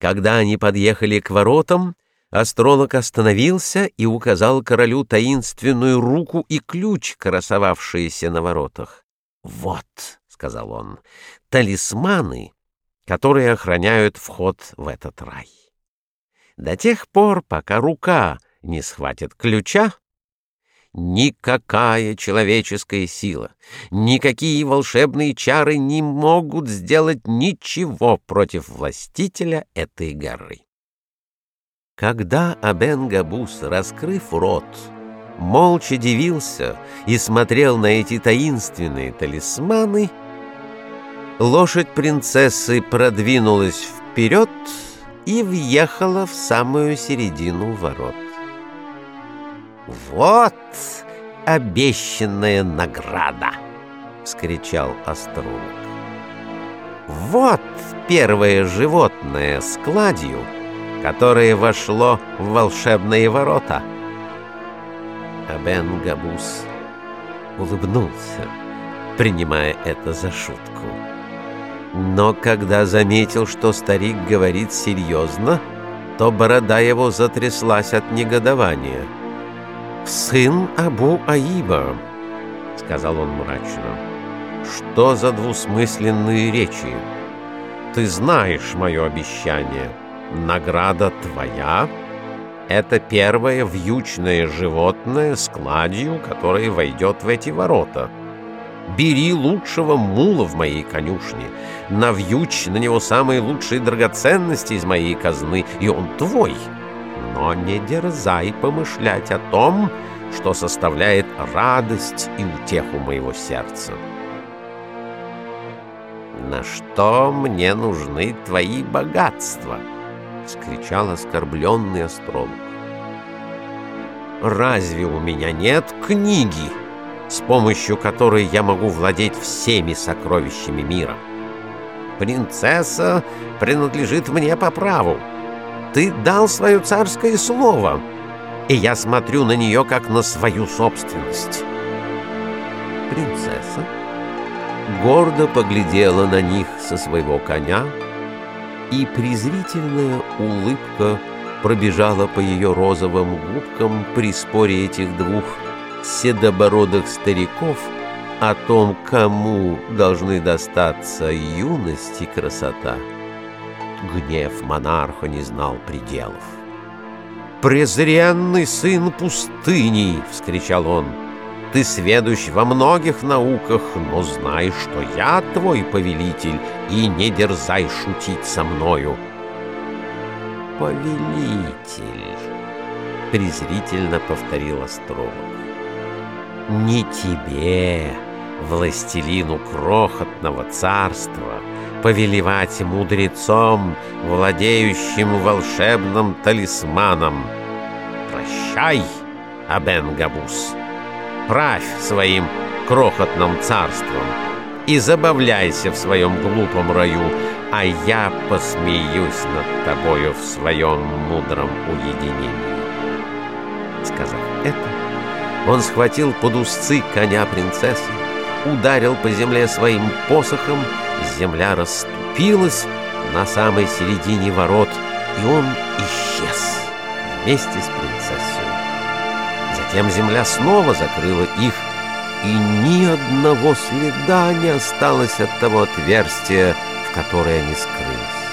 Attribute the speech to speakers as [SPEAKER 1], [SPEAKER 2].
[SPEAKER 1] Когда они подъехали к воротам, астролог остановился и указал королю таинственную руку и ключ, красовавшиеся на воротах. «Вот», — сказал он, — «талисманы, которые охраняют вход в этот рай. До тех пор, пока рука не схватит ключа, Никакая человеческая сила, никакие волшебные чары не могут сделать ничего против властителя этой горы. Когда Абен-Габус, раскрыв рот, молча дивился и смотрел на эти таинственные талисманы, лошадь принцессы продвинулась вперед и въехала в самую середину ворот. «Вот обещанная награда!» — вскричал астролог. «Вот первое животное с кладью, которое вошло в волшебные ворота!» Абен Габус улыбнулся, принимая это за шутку. Но когда заметил, что старик говорит серьезно, то борода его затряслась от негодования — «Сын Абу Аиба», — сказал он мрачно, — «что за двусмысленные речи? Ты знаешь мое обещание. Награда твоя — это первое вьючное животное с кладью, которое войдет в эти ворота. Бери лучшего мула в моей конюшне, навьючь на него самые лучшие драгоценности из моей казны, и он твой» но не дерзай помышлять о том, что составляет радость и утеху моего сердца. «На что мне нужны твои богатства?» — скричал оскорбленный астролог. «Разве у меня нет книги, с помощью которой я могу владеть всеми сокровищами мира? Принцесса принадлежит мне по праву» ты дал свое царское слово, и я смотрю на нее как на свою собственность. Принцесса гордо поглядела на них со своего коня, и презрительная улыбка пробежала по ее розовым губкам при споре этих двух седобородых стариков о том, кому должны достаться юность и красота гнев монарха не знал пределов. «Презренный сын пустыни!» — вскричал он. «Ты сведущ во многих науках, но знай, что я твой повелитель, и не дерзай шутить со мною». «Повелитель!» — презрительно повторил астролог. «Не тебе, властелину крохотного царства, повелевать мудрецом, владеющим волшебным талисманом. Прощай, Абен-Габус, правь своим крохотным царством и забавляйся в своем глупом раю, а я посмеюсь над тобою в своем мудром уединении. Сказав это, он схватил под узцы коня принцессы, ударил по земле своим посохом земля расступилась на самой середине ворот, и он исчез вместе с принцессой. Затем земля снова закрыла их, и ни одного следа не осталось от того отверстия, в которое они скрылись.